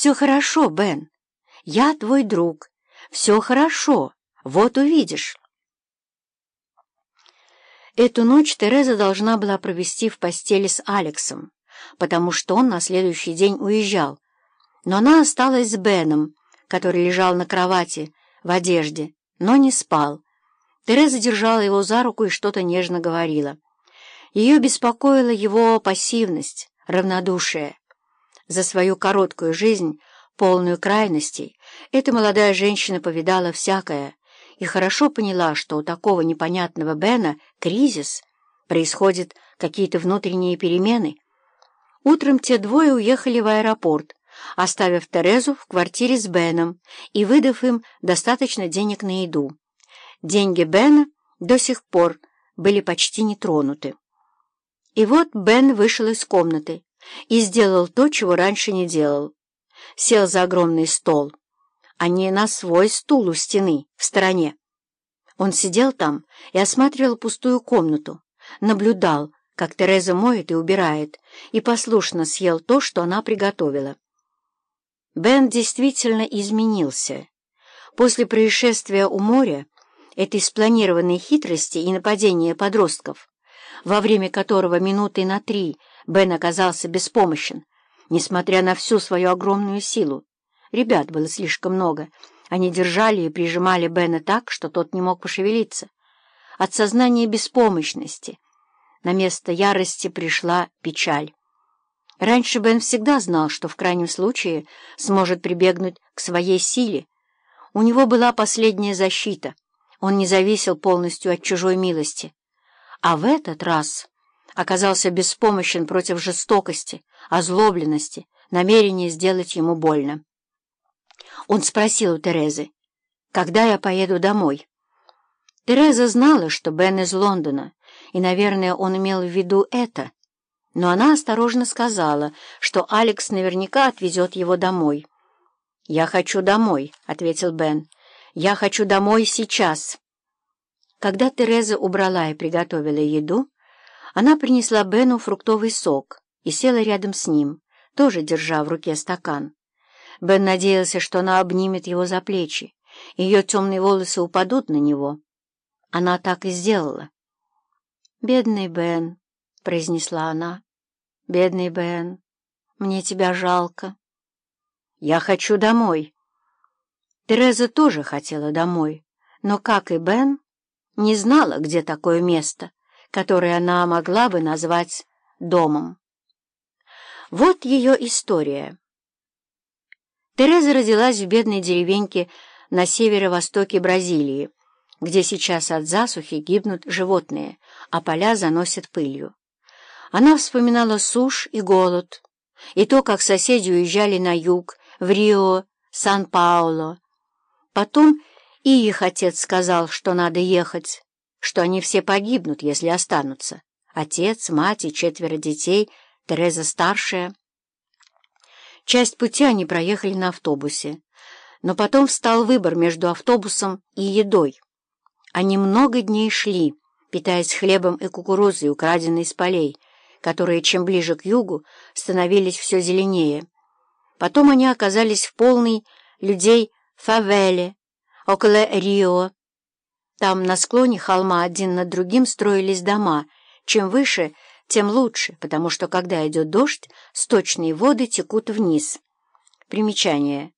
«Все хорошо, Бен. Я твой друг. Все хорошо. Вот увидишь». Эту ночь Тереза должна была провести в постели с Алексом, потому что он на следующий день уезжал. Но она осталась с Беном, который лежал на кровати в одежде, но не спал. Тереза держала его за руку и что-то нежно говорила. Ее беспокоила его пассивность, равнодушие. За свою короткую жизнь, полную крайностей, эта молодая женщина повидала всякое и хорошо поняла, что у такого непонятного Бена кризис, происходят какие-то внутренние перемены. Утром те двое уехали в аэропорт, оставив Терезу в квартире с Беном и выдав им достаточно денег на еду. Деньги Бена до сих пор были почти не тронуты. И вот Бен вышел из комнаты и сделал то, чего раньше не делал. Сел за огромный стол, а не на свой стул у стены, в стороне. Он сидел там и осматривал пустую комнату, наблюдал, как Тереза моет и убирает, и послушно съел то, что она приготовила. Бен действительно изменился. После происшествия у моря, этой спланированной хитрости и нападения подростков, во время которого минуты на три Бен оказался беспомощен, несмотря на всю свою огромную силу. Ребят было слишком много. Они держали и прижимали Бена так, что тот не мог пошевелиться. От сознания беспомощности на место ярости пришла печаль. Раньше Бен всегда знал, что в крайнем случае сможет прибегнуть к своей силе. У него была последняя защита. Он не зависел полностью от чужой милости. А в этот раз оказался беспомощен против жестокости, озлобленности, намерения сделать ему больно. Он спросил у Терезы, «Когда я поеду домой?» Тереза знала, что Бен из Лондона, и, наверное, он имел в виду это, но она осторожно сказала, что Алекс наверняка отвезет его домой. «Я хочу домой», — ответил Бен. «Я хочу домой сейчас». Когда Тереза убрала и приготовила еду, она принесла Бену фруктовый сок и села рядом с ним, тоже держа в руке стакан. Бен надеялся, что она обнимет его за плечи, ее темные волосы упадут на него. Она так и сделала. «Бедный Бен», — произнесла она, — «бедный Бен, мне тебя жалко». «Я хочу домой». Тереза тоже хотела домой, но, как и Бен, не знала, где такое место, которое она могла бы назвать домом. Вот ее история. Тереза родилась в бедной деревеньке на северо-востоке Бразилии, где сейчас от засухи гибнут животные, а поля заносят пылью. Она вспоминала сушь и голод, и то, как соседи уезжали на юг, в Рио, Сан-Пауло. Потом и их отец сказал, что надо ехать, что они все погибнут, если останутся. Отец, мать и четверо детей, Тереза старшая. Часть пути они проехали на автобусе, но потом встал выбор между автобусом и едой. Они много дней шли, питаясь хлебом и кукурузой, украденной из полей, которые, чем ближе к югу, становились все зеленее. Потом они оказались в полной людей фавеле, около Рио. Там на склоне холма один над другим строились дома. Чем выше, тем лучше, потому что, когда идет дождь, сточные воды текут вниз. Примечание.